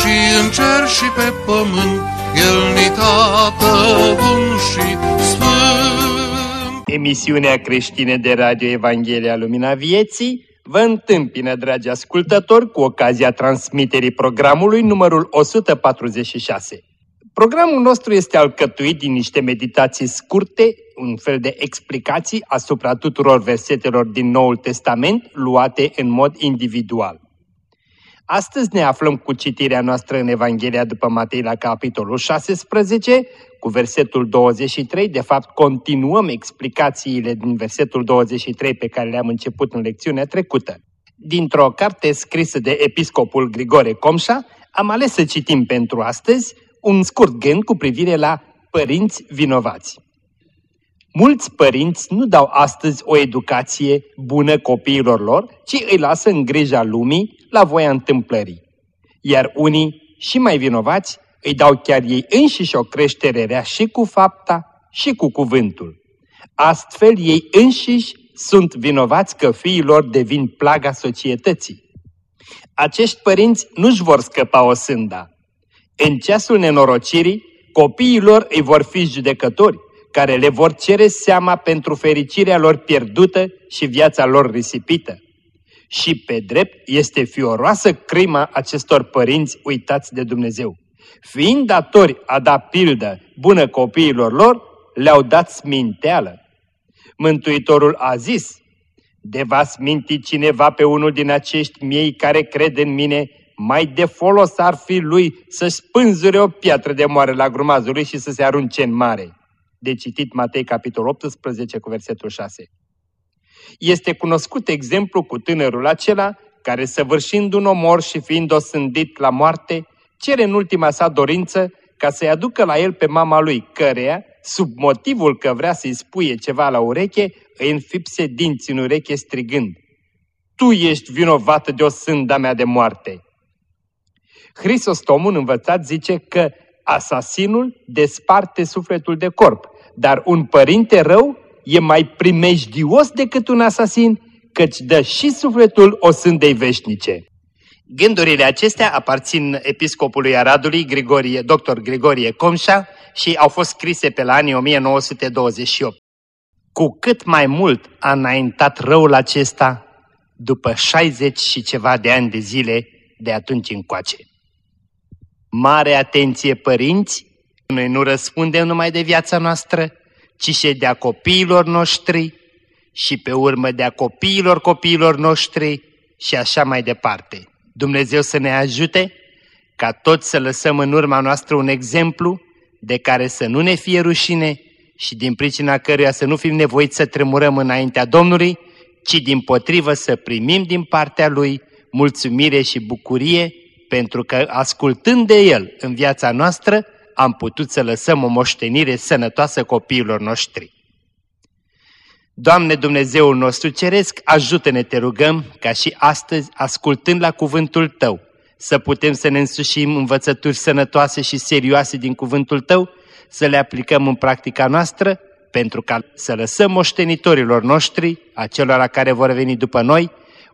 și în cer și pe pământ, El ni tată bun și sfânt. Emisiunea creștină de radio Evanghelia Lumina Vieții vă întâmpină, dragi ascultători, cu ocazia transmiterii programului numărul 146. Programul nostru este alcătuit din niște meditații scurte, un fel de explicații asupra tuturor versetelor din Noul Testament, luate în mod individual. Astăzi ne aflăm cu citirea noastră în Evanghelia după Matei la capitolul 16, cu versetul 23. De fapt, continuăm explicațiile din versetul 23 pe care le-am început în lecțiunea trecută. Dintr-o carte scrisă de episcopul Grigore Comșa, am ales să citim pentru astăzi un scurt gând cu privire la părinți vinovați. Mulți părinți nu dau astăzi o educație bună copiilor lor, ci îi lasă în grija lumii, la voia întâmplării. Iar unii, și mai vinovați, îi dau chiar ei înșiși o creștere rea și cu fapta și cu cuvântul. Astfel, ei înșiși sunt vinovați că fiilor devin plaga societății. Acești părinți nu-și vor scăpa o sânda. În ceasul nenorocirii, copiilor îi vor fi judecători, care le vor cere seama pentru fericirea lor pierdută și viața lor risipită. Și pe drept este fioroasă crima acestor părinți uitați de Dumnezeu. Fiind datori a da pildă bună copiilor lor, le-au dat sminteală. Mântuitorul a zis, de va sminti cineva pe unul din acești miei care cred în mine, mai de folos ar fi lui să spânzure o piatră de moare la grumazul lui și să se arunce în mare de citit Matei capitolul 18 cu versetul 6. Este cunoscut exemplu cu tânărul acela care, săvârșind un omor și fiind osândit la moarte, cere în ultima sa dorință ca să-i aducă la el pe mama lui, căreia, sub motivul că vrea să-i spuie ceva la ureche, îi înfipse dinți în ureche strigând, Tu ești vinovată de o sânda mea de moarte! Hristostomul învățat zice că asasinul desparte sufletul de corp, dar un părinte rău e mai primejdios decât un asasin, căci dă și sufletul o sândei veșnice. Gândurile acestea aparțin episcopului Aradului, Grigorie, dr. Grigorie Comșa, și au fost scrise pe la anii 1928. Cu cât mai mult a înaintat răul acesta după 60 și ceva de ani de zile de atunci încoace. Mare atenție, părinți! Noi nu răspundem numai de viața noastră, ci și de a copiilor noștri și pe urmă de a copiilor copiilor noștri și așa mai departe. Dumnezeu să ne ajute ca toți să lăsăm în urma noastră un exemplu de care să nu ne fie rușine și din pricina căruia să nu fim nevoiți să tremurăm înaintea Domnului, ci din potrivă să primim din partea Lui mulțumire și bucurie pentru că ascultând de El în viața noastră, am putut să lăsăm o moștenire sănătoasă copiilor noștri. Doamne Dumnezeul nostru Ceresc, ajută-ne, te rugăm, ca și astăzi, ascultând la cuvântul Tău, să putem să ne însușim învățături sănătoase și serioase din cuvântul Tău, să le aplicăm în practica noastră, pentru ca să lăsăm moștenitorilor noștri, acelora care vor veni după noi,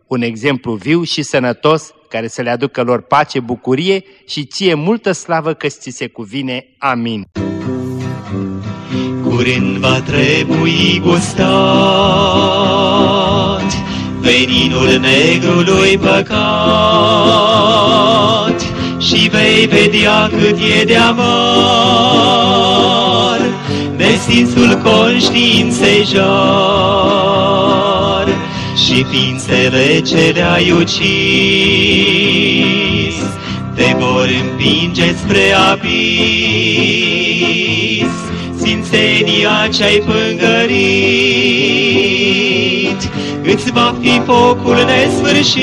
un exemplu viu și sănătos care să le aducă lor pace, bucurie și ție multă slavă că ți se cuvine. Amin. Curând va trebui gustat veninul negrului păcat și vei vedea cât e de amar nesinsul conștiinței jar și ființele ce le-ai ucis te vor împinge spre abis. Sfințenia ce-ai pângărit îți va fi focul nesfârșit.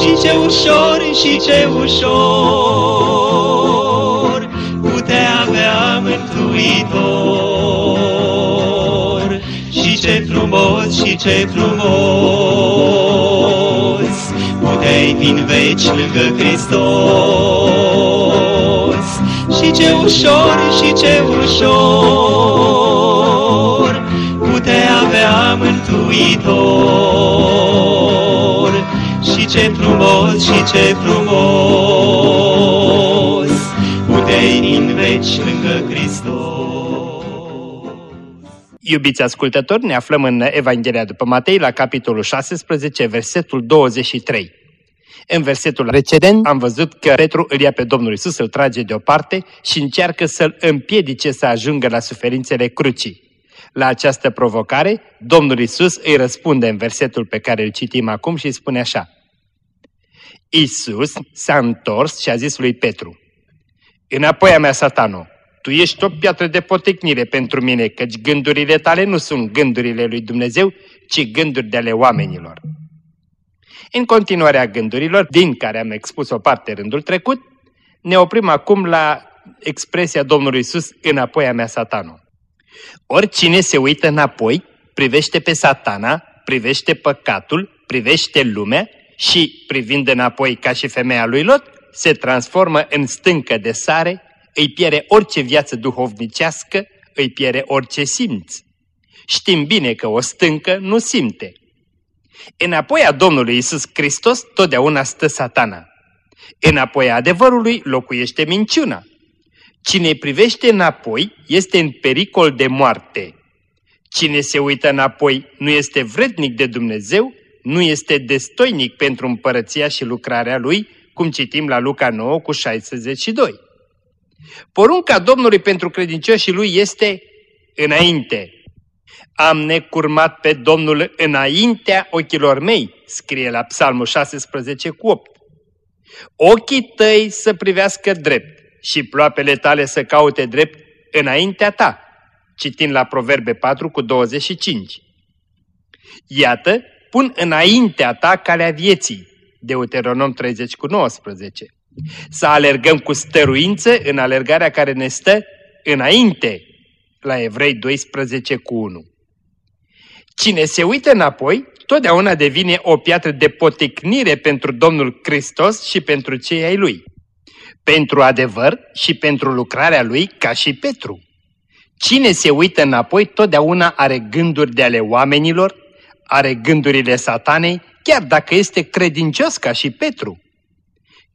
Și ce ușor, și ce ușor putea avea mântuitor. Frumos, și ce frumos puteai fi în veci lângă Hristos. Și ce ușor, și ce ușor putea avea mântuitor. Și ce frumos, și ce frumos puteai în veci lângă Hristos. Iubiți ascultători, ne aflăm în Evanghelia după Matei, la capitolul 16, versetul 23. În versetul precedent am văzut că Petru îl ia pe Domnul Isus, îl trage deoparte și încearcă să-l împiedice să ajungă la suferințele crucii. La această provocare, Domnul Isus îi răspunde în versetul pe care îl citim acum și îi spune așa. Isus s-a întors și a zis lui Petru, Înapoi a mea, satano, tu ești o piatră de potecnire pentru mine, căci gândurile tale nu sunt gândurile lui Dumnezeu, ci gânduri de ale oamenilor. În continuarea gândurilor, din care am expus o parte rândul trecut, ne oprim acum la expresia Domnului Isus înapoi a mea satano. Oricine se uită înapoi, privește pe satana, privește păcatul, privește lumea și, privind înapoi ca și femeia lui Lot, se transformă în stâncă de sare, îi pierde orice viață duhovnicească, îi pierde orice simț. Știm bine că o stâncă nu simte. Înapoi a Domnului Isus Hristos totdeauna stă satana. Înapoi a adevărului locuiește minciuna. Cine privește înapoi este în pericol de moarte. Cine se uită înapoi nu este vrednic de Dumnezeu, nu este destoinic pentru împărăția și lucrarea Lui, cum citim la Luca 9 cu 62. Porunca Domnului pentru credincioșii Lui este înainte. Am necurmat pe Domnul înaintea ochilor mei, scrie la Psalmul 16 cu 8. Ochii tăi să privească drept și ploapele tale să caute drept înaintea ta, citind la Proverbe 4 cu 25. Iată, pun înaintea ta calea vieții, Deuteronom 30 cu 19. Să alergăm cu stăruință în alergarea care ne stă înainte, la Evrei 12 cu 1. Cine se uită înapoi, totdeauna devine o piatră de poticnire pentru Domnul Hristos și pentru cei ai Lui. Pentru adevăr și pentru lucrarea Lui ca și Petru. Cine se uită înapoi, totdeauna are gânduri de ale oamenilor, are gândurile satanei, chiar dacă este credincios ca și Petru.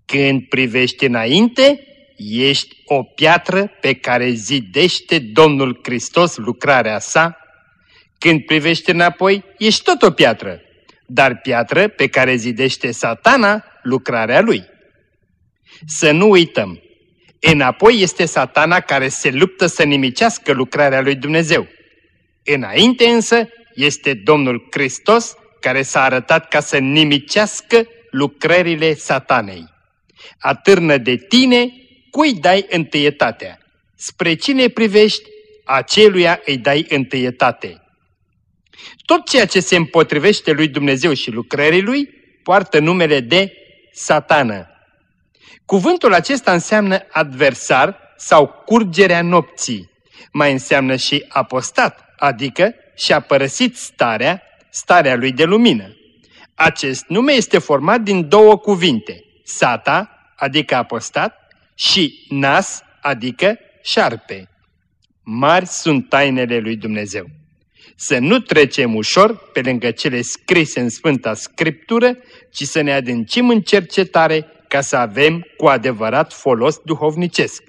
Când privești înainte, ești o piatră pe care zidește Domnul Hristos lucrarea sa când privești înapoi, ești tot o piatră, dar piatră pe care zidește satana lucrarea lui. Să nu uităm, înapoi este satana care se luptă să nimicească lucrarea lui Dumnezeu. Înainte însă este Domnul Hristos care s-a arătat ca să nimicească lucrările satanei. Atârnă de tine, cui dai întâietatea? Spre cine privești, aceluia îi dai întâietate. Tot ceea ce se împotrivește lui Dumnezeu și lucrării lui poartă numele de satană. Cuvântul acesta înseamnă adversar sau curgerea nopții. Mai înseamnă și apostat, adică și-a părăsit starea, starea lui de lumină. Acest nume este format din două cuvinte, sata, adică apostat, și nas, adică șarpe. Mari sunt tainele lui Dumnezeu să nu trecem ușor pe lângă cele scrise în Sfânta Scriptură, ci să ne adâncim în cercetare ca să avem cu adevărat folos duhovnicesc.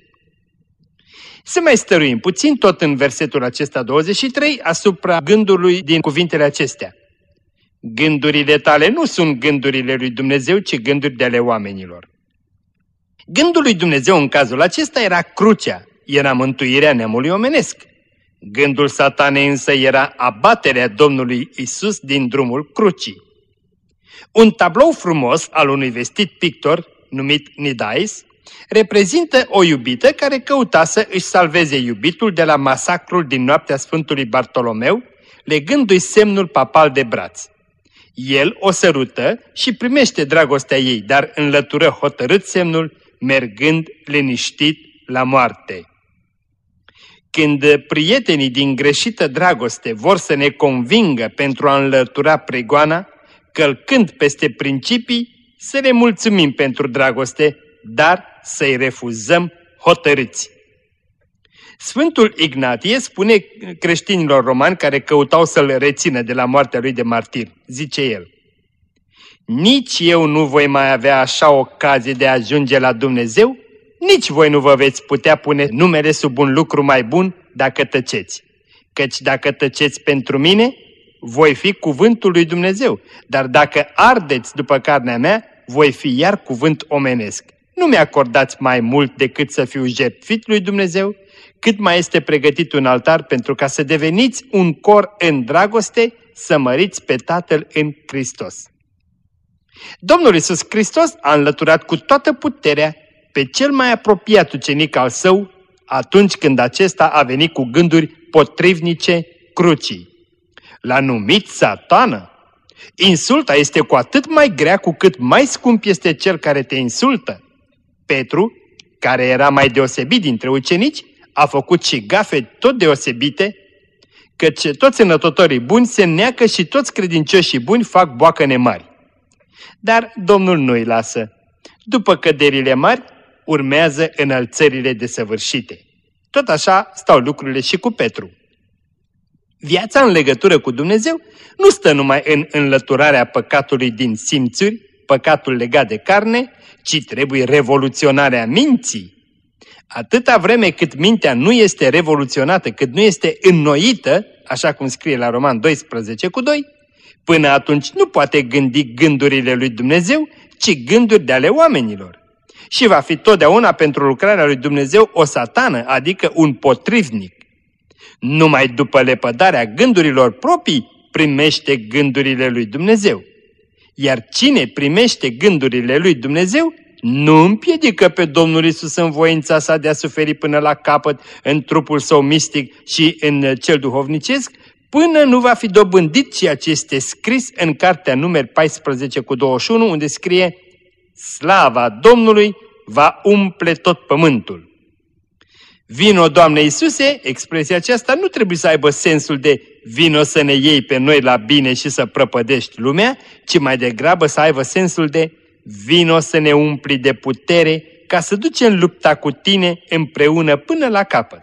Să mai stăruim puțin tot în versetul acesta 23 asupra gândului din cuvintele acestea. Gândurile tale nu sunt gândurile lui Dumnezeu, ci gânduri de ale oamenilor. Gândul lui Dumnezeu în cazul acesta era crucea, era mântuirea neamului omenesc. Gândul satanei însă era abaterea Domnului Isus din drumul crucii. Un tablou frumos al unui vestit pictor, numit Nidais, reprezintă o iubită care căuta să își salveze iubitul de la masacrul din noaptea Sfântului Bartolomeu, legându-i semnul papal de braț. El o sărută și primește dragostea ei, dar înlătură hotărât semnul, mergând liniștit la moarte. Când prietenii din greșită dragoste vor să ne convingă pentru a înlătura pregoana, călcând peste principii, să le mulțumim pentru dragoste, dar să-i refuzăm hotărâți. Sfântul Ignatie spune creștinilor romani care căutau să-l rețină de la moartea lui de martir, zice el, Nici eu nu voi mai avea așa ocazie de a ajunge la Dumnezeu, nici voi nu vă veți putea pune numele sub un lucru mai bun dacă tăceți. Căci dacă tăceți pentru mine, voi fi cuvântul lui Dumnezeu, dar dacă ardeți după carnea mea, voi fi iar cuvânt omenesc. Nu mi-acordați mai mult decât să fiu jertfit lui Dumnezeu, cât mai este pregătit un altar pentru ca să deveniți un cor în dragoste, să măriți pe Tatăl în Hristos. Domnul Iisus Hristos a înlăturat cu toată puterea pe cel mai apropiat ucenic al său atunci când acesta a venit cu gânduri potrivnice crucii. L-a numit satană. Insulta este cu atât mai grea cu cât mai scump este cel care te insultă. Petru, care era mai deosebit dintre ucenici, a făcut și gafe tot deosebite, căci toți înătotorii buni se neacă și toți credincioșii buni fac boacăne mari. Dar Domnul nu-i lasă. După căderile mari, urmează înălțările desăvârșite. Tot așa stau lucrurile și cu Petru. Viața în legătură cu Dumnezeu nu stă numai în înlăturarea păcatului din simțuri, păcatul legat de carne, ci trebuie revoluționarea minții. Atâta vreme cât mintea nu este revoluționată, cât nu este înnoită, așa cum scrie la Roman 12 cu 2, până atunci nu poate gândi gândurile lui Dumnezeu, ci gânduri de ale oamenilor. Și va fi totdeauna pentru lucrarea lui Dumnezeu o satană, adică un potrivnic. Numai după lepădarea gândurilor proprii primește gândurile lui Dumnezeu. Iar cine primește gândurile lui Dumnezeu nu împiedică pe Domnul Isus în voința sa de a suferi până la capăt în trupul său mistic și în cel duhovnicesc, până nu va fi dobândit ceea ce este scris în cartea numeri 14 cu 21, unde scrie Slava Domnului va umple tot pământul. Vino, Doamne Iisuse, expresia aceasta nu trebuie să aibă sensul de vino să ne iei pe noi la bine și să prăpădești lumea, ci mai degrabă să aibă sensul de vino să ne umpli de putere ca să ducem lupta cu tine împreună până la capăt.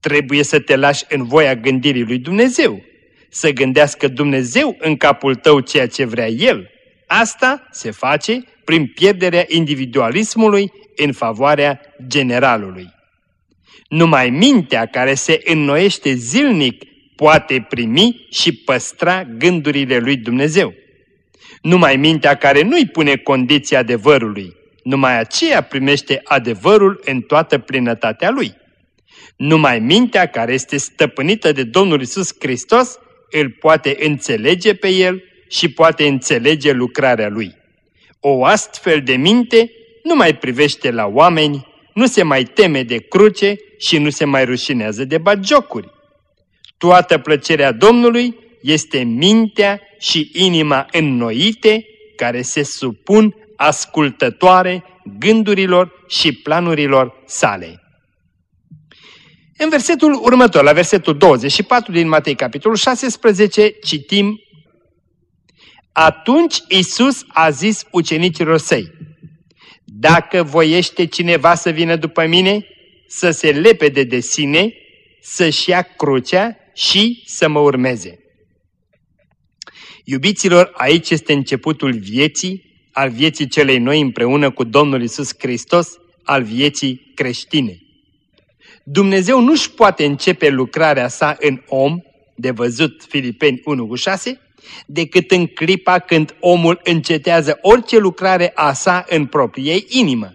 Trebuie să te lași în voia gândirii lui Dumnezeu, să gândească Dumnezeu în capul tău ceea ce vrea El. Asta se face prin pierderea individualismului în favoarea generalului. Numai mintea care se înnoiește zilnic poate primi și păstra gândurile lui Dumnezeu. Numai mintea care nu-i pune condiția adevărului, numai aceea primește adevărul în toată plinătatea lui. Numai mintea care este stăpânită de Domnul Isus Hristos îl poate înțelege pe el și poate înțelege lucrarea lui. O astfel de minte nu mai privește la oameni, nu se mai teme de cruce și nu se mai rușinează de bagiocuri. Toată plăcerea Domnului este mintea și inima înnoite care se supun ascultătoare gândurilor și planurilor sale. În versetul următor, la versetul 24 din Matei, capitolul 16, citim Atunci Isus a zis ucenicilor săi, Dacă voiește cineva să vină după mine, să se lepede de sine, să-și ia crucea și să mă urmeze. Iubiților, aici este începutul vieții, al vieții celei noi împreună cu Domnul Isus Hristos, al vieții creștine. Dumnezeu nu-și poate începe lucrarea sa în om, de văzut Filipeni 1 cu 6, decât în clipa când omul încetează orice lucrare a sa în proprie inimă.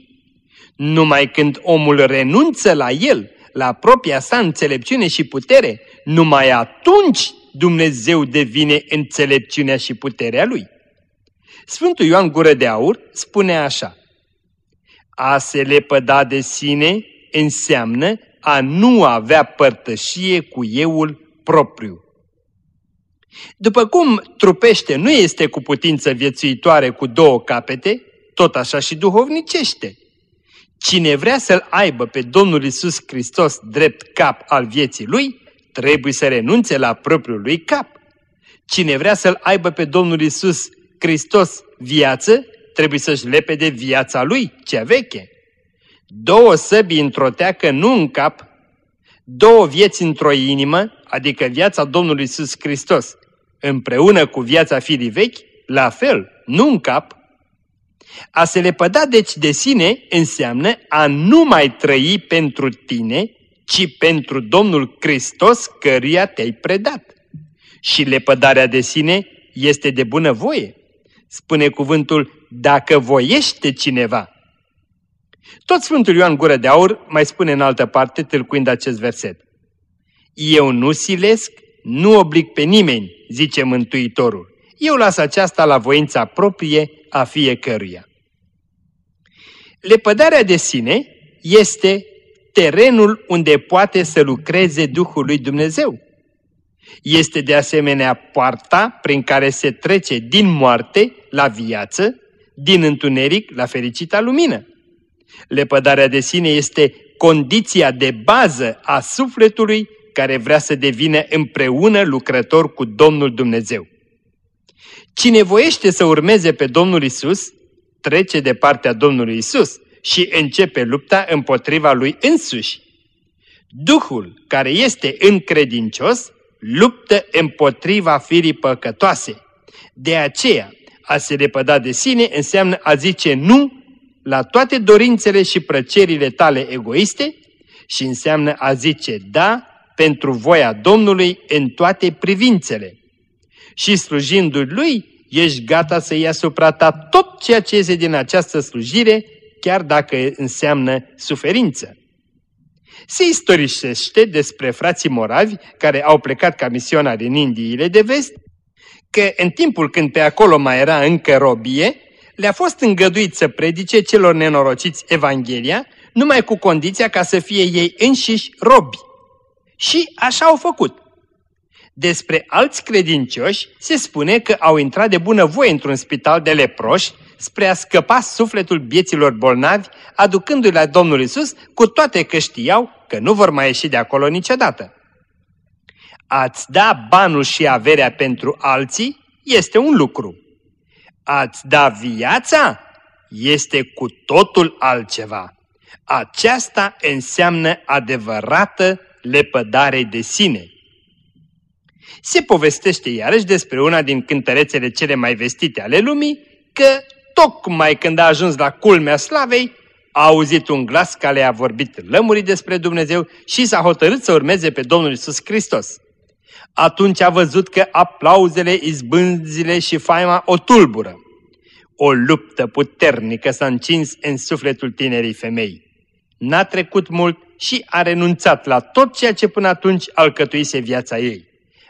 Numai când omul renunță la el, la propria sa înțelepciune și putere, numai atunci Dumnezeu devine înțelepciunea și puterea lui. Sfântul Ioan Gură de Aur spune așa, A se lepăda de sine înseamnă a nu avea părtășie cu euul propriu. După cum trupește nu este cu putință viețuitoare cu două capete, tot așa și duhovnicește. Cine vrea să-L aibă pe Domnul Isus Hristos drept cap al vieții lui, trebuie să renunțe la propriul lui cap. Cine vrea să-L aibă pe Domnul Isus Hristos viață, trebuie să-și lepe de viața lui, cea veche. Două săbi într-o teacă, nu în cap, două vieți într-o inimă, adică viața Domnului Isus Hristos, împreună cu viața firii vechi, la fel, nu în cap. A se lepăda deci de sine înseamnă a nu mai trăi pentru tine, ci pentru Domnul Hristos căruia te-ai predat. Și lepădarea de sine este de bună voie. Spune cuvântul, dacă voiește cineva. Tot Sfântul Ioan Gură de Aur mai spune în altă parte, tâlcuind acest verset. Eu nu silesc, nu oblig pe nimeni, zice Mântuitorul. Eu las aceasta la voința proprie a fiecăruia. Lepădarea de sine este terenul unde poate să lucreze Duhul lui Dumnezeu. Este de asemenea poarta prin care se trece din moarte la viață, din întuneric la fericita lumină. Lepădarea de sine este condiția de bază a sufletului care vrea să devină împreună lucrător cu Domnul Dumnezeu. Cine voiește să urmeze pe Domnul Isus, trece de partea Domnului Isus și începe lupta împotriva lui însuși. Duhul care este încredincios luptă împotriva firii păcătoase. De aceea, a se lepăda de sine înseamnă a zice nu la toate dorințele și plăcerile tale egoiste și înseamnă a zice da pentru voia Domnului în toate privințele. Și slujindu lui, ești gata să ia asupra ta tot ceea ce este din această slujire, chiar dacă înseamnă suferință. Se istorisește despre frații moravi care au plecat ca misionari în Indiile de vest, că în timpul când pe acolo mai era încă robie, le-a fost îngăduit să predice celor nenorociți Evanghelia, numai cu condiția ca să fie ei înșiși robi. Și așa au făcut. Despre alți credincioși se spune că au intrat de bună voie într-un spital de leproși spre a scăpa sufletul bieților bolnavi, aducându-i la Domnul Isus, cu toate că știau că nu vor mai ieși de acolo niciodată. Ați da banul și averea pentru alții este un lucru. Ați da viața este cu totul altceva. Aceasta înseamnă adevărată lepădare de sine. Se povestește iarăși despre una din cântărețele cele mai vestite ale lumii, că tocmai când a ajuns la culmea slavei, a auzit un glas care a vorbit lămurii despre Dumnezeu și s-a hotărât să urmeze pe Domnul Isus Hristos. Atunci a văzut că aplauzele, izbânzile și faima o tulbură. O luptă puternică s-a încins în sufletul tinerii femei. N-a trecut mult și a renunțat la tot ceea ce până atunci alcătuise viața ei.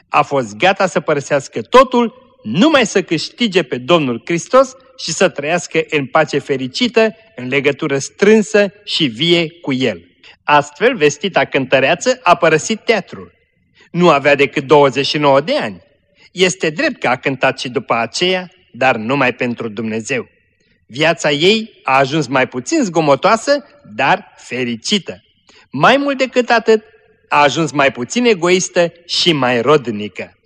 A fost gata să părăsească totul, numai să câștige pe Domnul Hristos și să trăiască în pace fericită, în legătură strânsă și vie cu El. Astfel, vestita cântăreață a părăsit teatrul. Nu avea decât 29 de ani. Este drept că a cântat și după aceea, dar numai pentru Dumnezeu. Viața ei a ajuns mai puțin zgomotoasă, dar fericită. Mai mult decât atât, a ajuns mai puțin egoistă și mai rodnică.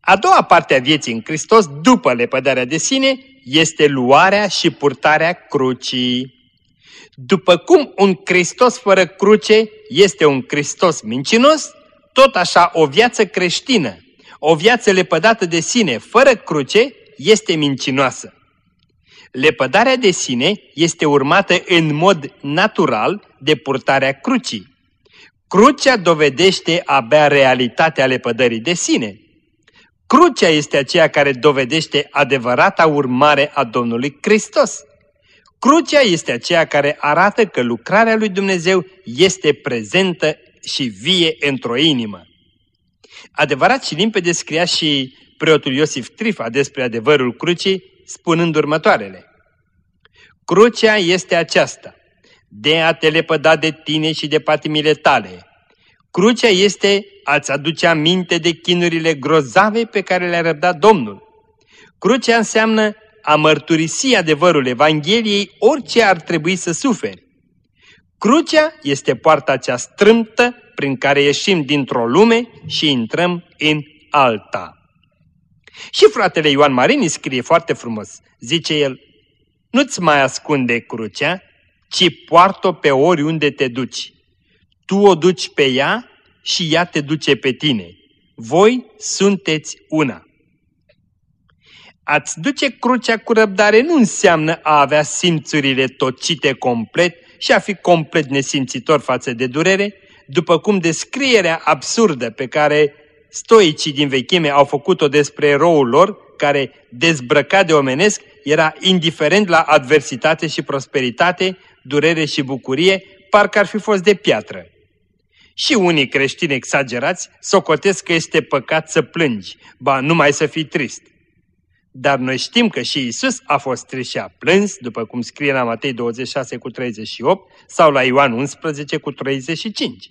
A doua parte a vieții în Hristos, după lepădarea de sine, este luarea și purtarea crucii. După cum un Hristos fără cruce este un Hristos mincinos, tot așa o viață creștină, o viață lepădată de sine, fără cruce, este mincinoasă. Lepădarea de sine este urmată în mod natural de purtarea crucii. Crucea dovedește abia realitatea lepădării de sine. Crucea este aceea care dovedește adevărata urmare a Domnului Hristos. Crucea este aceea care arată că lucrarea lui Dumnezeu este prezentă și vie într-o inimă. Adevărat și limpede scria și preotul Iosif Trifa despre adevărul crucii, spunând următoarele. Crucea este aceasta, de a te lepăda de tine și de patimile tale. Crucea este a-ți aduce aminte de chinurile grozave pe care le-a răbdat Domnul. Crucea înseamnă a mărturisi adevărul Evangheliei orice ar trebui să suferi. Crucea este poarta cea strâmtă prin care ieșim dintr-o lume și intrăm în alta. Și fratele Ioan Marini scrie foarte frumos, zice el, nu-ți mai ascunde crucea, ci poartă-o pe oriunde te duci. Tu o duci pe ea și ea te duce pe tine. Voi sunteți una. Ați duce crucea cu răbdare nu înseamnă a avea simțurile tocite complet și a fi complet nesimțitor față de durere, după cum descrierea absurdă pe care stoicii din vechime au făcut-o despre eroul lor, care, dezbrăcat de omenesc, era indiferent la adversitate și prosperitate, durere și bucurie, parcă ar fi fost de piatră. Și unii creștini exagerați socotesc că este păcat să plângi, ba numai să fii trist. Dar noi știm că și Isus a fost trist și a plâns, după cum scrie la Matei 26 cu 38 sau la Ioan 11 cu 35.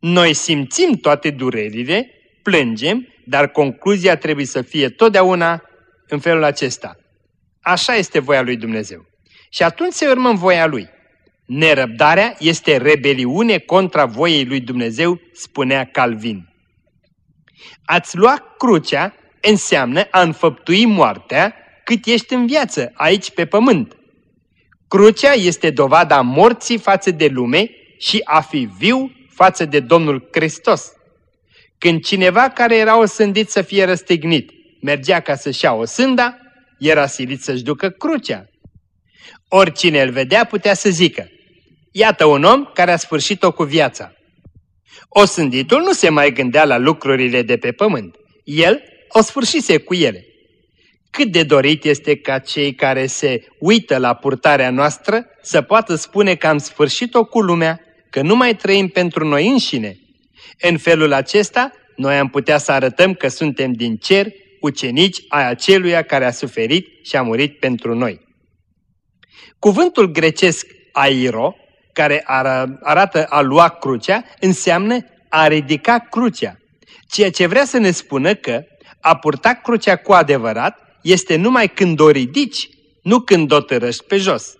Noi simțim toate durerile, plângem, dar concluzia trebuie să fie totdeauna în felul acesta. Așa este voia lui Dumnezeu. Și atunci se urmăm voia lui. Nerăbdarea este rebeliune contra voiei lui Dumnezeu, spunea Calvin. Ați lua crucea înseamnă a înfăptui moartea cât ești în viață, aici pe pământ. Crucea este dovada morții față de lume și a fi viu față de Domnul Hristos. Când cineva care era osândit să fie răstignit mergea ca să-și ia o sânda, era silit să-și ducă crucea. Oricine îl vedea putea să zică, iată un om care a sfârșit-o cu viața. Osânditul nu se mai gândea la lucrurile de pe pământ. El o sfârșise cu ele. Cât de dorit este ca cei care se uită la purtarea noastră să poată spune că am sfârșit-o cu lumea, că nu mai trăim pentru noi înșine. În felul acesta, noi am putea să arătăm că suntem din cer ucenici ai aceluia care a suferit și a murit pentru noi. Cuvântul grecesc airo, care arată a lua crucea, înseamnă a ridica crucea, ceea ce vrea să ne spună că a purta crucea cu adevărat este numai când o ridici, nu când o tărăști pe jos.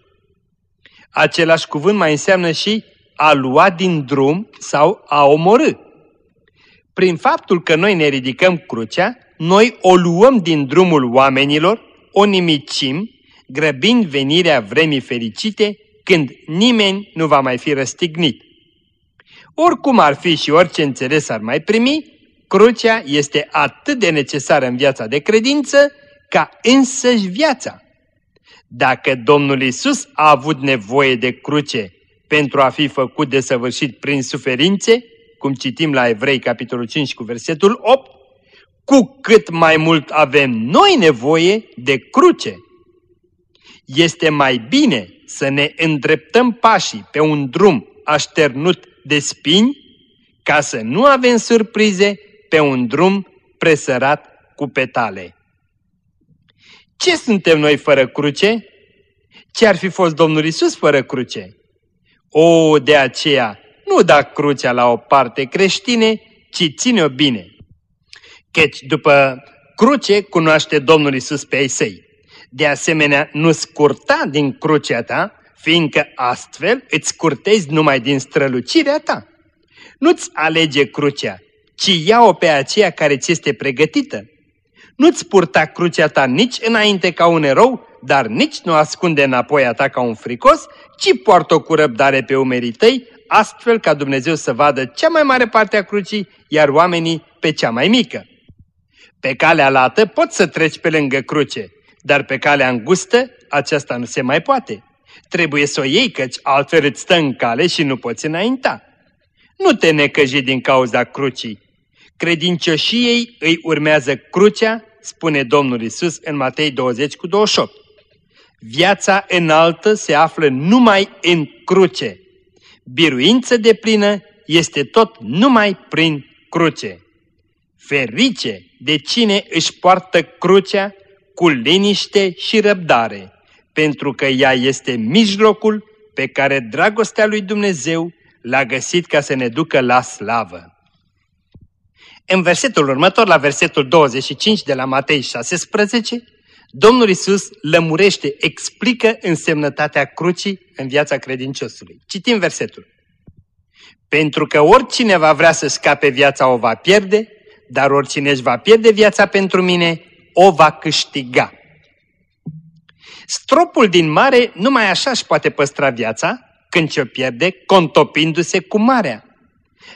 Același cuvânt mai înseamnă și a lua din drum sau a omorâ. Prin faptul că noi ne ridicăm crucea, noi o luăm din drumul oamenilor, o nimicim, grăbind venirea vremii fericite, când nimeni nu va mai fi răstignit. Oricum ar fi și orice înțeles ar mai primi, crucea este atât de necesară în viața de credință ca însăși viața. Dacă Domnul Isus a avut nevoie de cruce pentru a fi făcut de săvârșit prin suferințe, cum citim la Evrei capitolul 5 cu versetul 8, cu cât mai mult avem noi nevoie de cruce. Este mai bine să ne îndreptăm pașii pe un drum așternut de spini, ca să nu avem surprize pe un drum presărat cu petale. Ce suntem noi fără cruce? Ce ar fi fost Domnul Isus fără cruce? O, de aceea, nu da crucea la o parte creștine, ci ține-o bine. Căci după cruce cunoaște Domnul Isus pe ei săi. De asemenea, nu scurta din crucea ta, fiindcă astfel îți scurtezi numai din strălucirea ta. Nu-ți alege crucea, ci ia-o pe aceea care ți este pregătită. Nu-ți purta crucea ta nici înainte ca un erou, dar nici nu ascunde înapoi a ta ca un fricos, ci poartă-o cu răbdare pe umerii tăi, astfel ca Dumnezeu să vadă cea mai mare parte a crucii, iar oamenii pe cea mai mică. Pe calea lată poți să treci pe lângă cruce, dar pe calea îngustă aceasta nu se mai poate. Trebuie să o iei, căci altfel îți stă în cale și nu poți înainta. Nu te necăji din cauza crucii. Credincioșiei îi urmează crucea, spune Domnul Isus în Matei 20 cu 28. Viața înaltă se află numai în cruce. Biruință de plină este tot numai prin cruce. Ferice de cine își poartă crucea cu liniște și răbdare, pentru că ea este mijlocul pe care dragostea lui Dumnezeu l-a găsit ca să ne ducă la slavă. În versetul următor, la versetul 25 de la Matei 16, Domnul Isus lămurește, explică însemnătatea crucii în viața credinciosului. Citim versetul. Pentru că oricine va vrea să scape viața o va pierde, dar oricine își va pierde viața pentru mine, o va câștiga. Stropul din mare numai așa își poate păstra viața când ce-o pierde contopindu-se cu marea.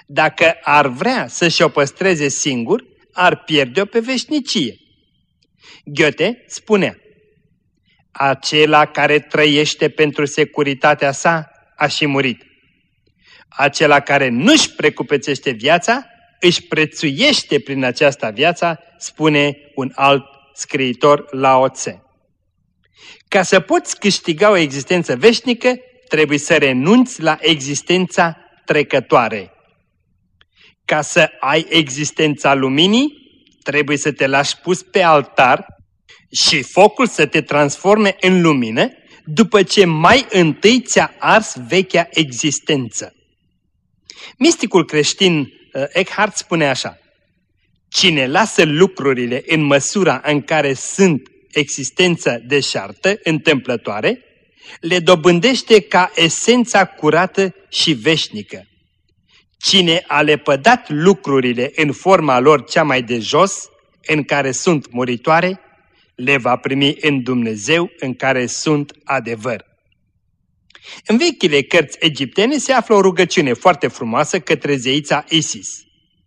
Dacă ar vrea să-și o păstreze singur, ar pierde-o pe veșnicie. Goethe spunea, acela care trăiește pentru securitatea sa a și murit. Acela care nu-și precupețește viața, își prețuiește prin aceasta viața, spune un alt scriitor la Tse. Ca să poți câștiga o existență veșnică, trebuie să renunți la existența trecătoare. Ca să ai existența luminii, trebuie să te lași pus pe altar și focul să te transforme în lumină după ce mai întâi ți-a ars vechea existență. Misticul creștin uh, Eckhart spune așa, Cine lasă lucrurile în măsura în care sunt existența deșartă, întâmplătoare, le dobândește ca esența curată și veșnică. Cine a lepădat lucrurile în forma lor cea mai de jos, în care sunt muritoare, le va primi în Dumnezeu în care sunt adevăr. În vechile cărți egiptene se află o rugăciune foarte frumoasă către zeița Isis.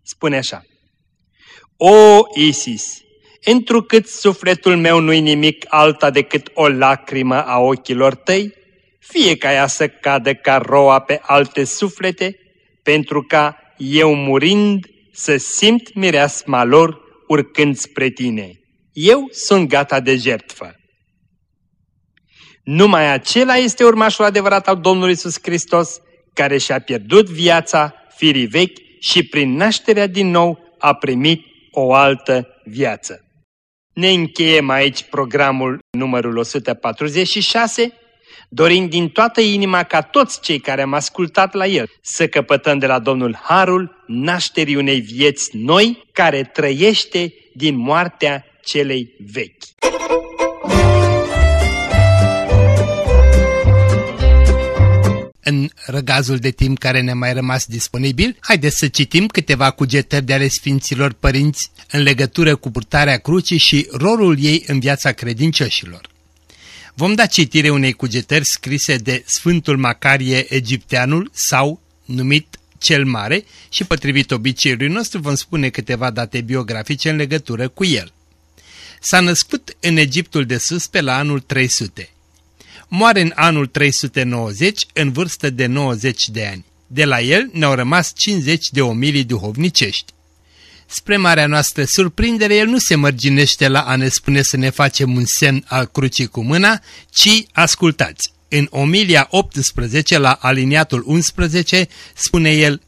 Spune așa, O Isis, întrucât sufletul meu nu-i nimic alta decât o lacrimă a ochilor tăi, fie ca ea să cadă ca roa pe alte suflete, pentru ca eu murind să simt mireasma lor urcând spre tine. Eu sunt gata de jertfă. Numai acela este urmașul adevărat al Domnului Isus Hristos, care și-a pierdut viața firii vechi și prin nașterea din nou a primit o altă viață. Ne încheiem aici programul numărul 146, dorind din toată inima ca toți cei care am ascultat la el să căpătăm de la Domnul Harul nașterii unei vieți noi care trăiește din moartea celei vechi. În răgazul de timp care ne-a mai rămas disponibil, haideți să citim câteva cugetări de ale Sfinților Părinți în legătură cu purtarea crucii și rolul ei în viața credincioșilor. Vom da citire unei cugetări scrise de Sfântul Macarie Egipteanul sau numit cel Mare și potrivit obiceiului nostru vom spune câteva date biografice în legătură cu el. S-a născut în Egiptul de sus pe la anul 300. Moare în anul 390 în vârstă de 90 de ani. De la el ne-au rămas 50 de omilii duhovnicești. Spre marea noastră surprindere, el nu se mărginește la a ne spune să ne facem un semn al crucii cu mâna, ci ascultați. În omilia 18 la aliniatul 11 spune el,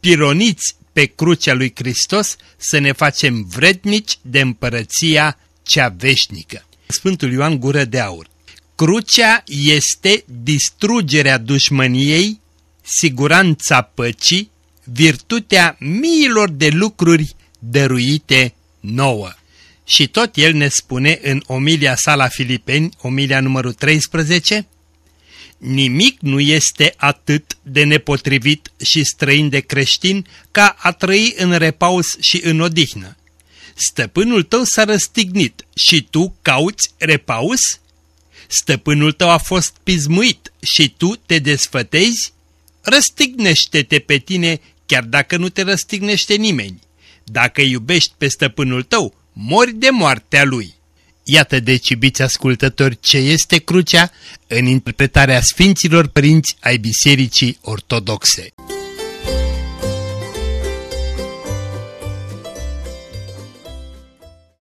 pironiți pe crucea lui Hristos să ne facem vrednici de împărăția cea veșnică. Sfântul Ioan Gură de Aur Crucea este distrugerea dușmăniei, siguranța păcii, virtutea miilor de lucruri dăruite nouă. Și tot el ne spune în omilia sa la Filipeni, omilia numărul 13, Nimic nu este atât de nepotrivit și străin de creștin ca a trăi în repaus și în odihnă. Stăpânul tău s-a răstignit și tu cauți repaus? Stăpânul tău a fost pismuit și tu te desfătezi? Răstignește-te pe tine chiar dacă nu te răstignește nimeni. Dacă iubești pe stăpânul tău, mori de moartea lui. Iată deci, iubiți ascultători, ce este crucea în interpretarea Sfinților Părinți ai Bisericii Ortodoxe.